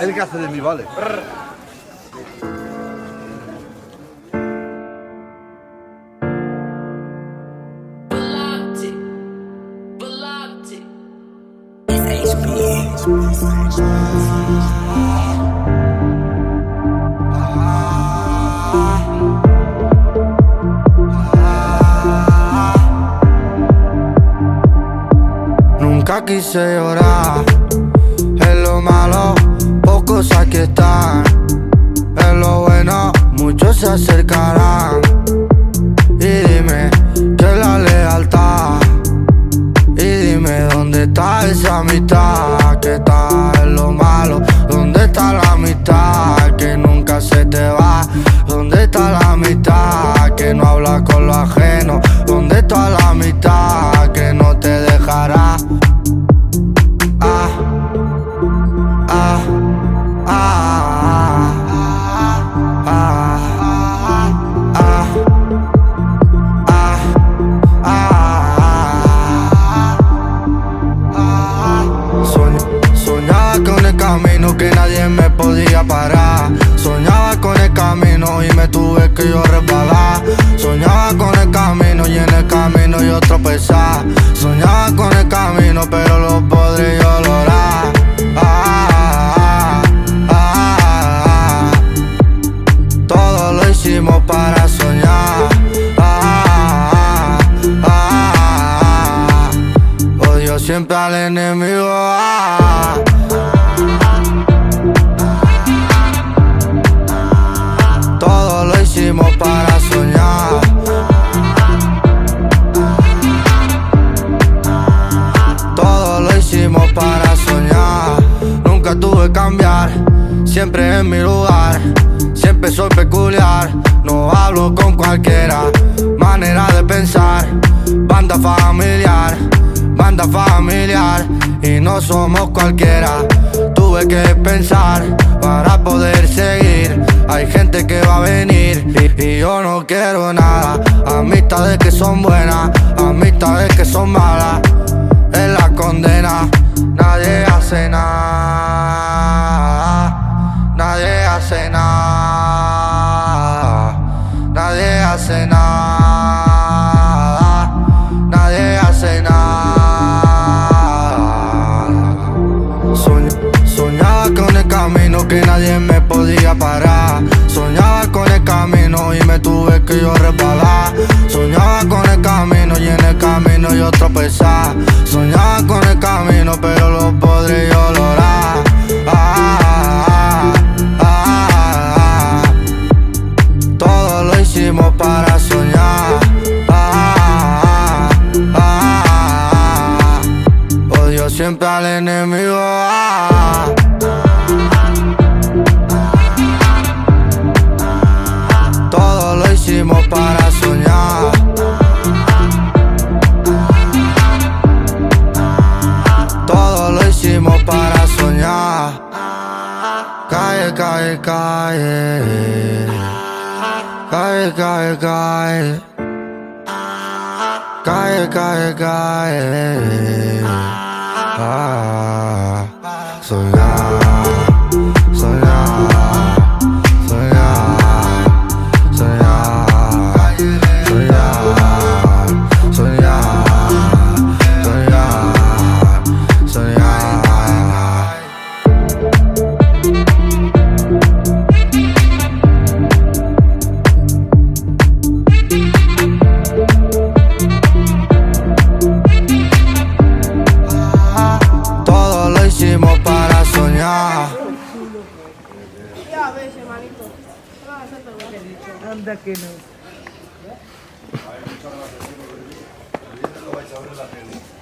El que hace de mí, vale. Nunca quise llorar, malo, pocos aquí están. Es lo bueno, muchos se acercarán. Y dime, ¿qué es la lealtad? Y dime, ¿dónde está esa mitad? Que está en lo malo, ¿dónde está la mitad? Camino que nadie me podía parar. Soñaba con el camino y me tuve que yo resbalar. Soñaba con el camino y en el camino yo tropezar. Soñaba con el camino, pero lo podré yo lograr. Ah, ah, ah, ah. Todo lo hicimos para soñar. Ah, ah. Odio siempre al enemigo. Hicimos para soñar. Todo lo hicimos para soñar. Nunca tuve que cambiar, siempre en mi lugar. Siempre soy peculiar, no hablo con cualquiera. Manera de pensar, banda familiar, banda familiar. Y no somos cualquiera. Tuve que pensar para poder seguir. Hay gente que va a venir y, yo no quiero nada. Amistades que son buenas, amistades que son malas. Es la condena, nadie hace nada. Nadie hace nada. Nadie hace nada. Nadie hace nada. Soñ- soñaba con el camino que nadie me que yo resbalar. Soñaba con el camino y en el camino yo tropezar. Soñaba con el camino, pero lo podré yo lograr. Ah, ah, ah, ah. Todo lo hicimos para soñar. Ah, ah. Odio siempre al enemigo. Cae, cae, cae. Cae, cae, cae. Cae, cae, cae. Ah, linda que nos... Muchas gracias.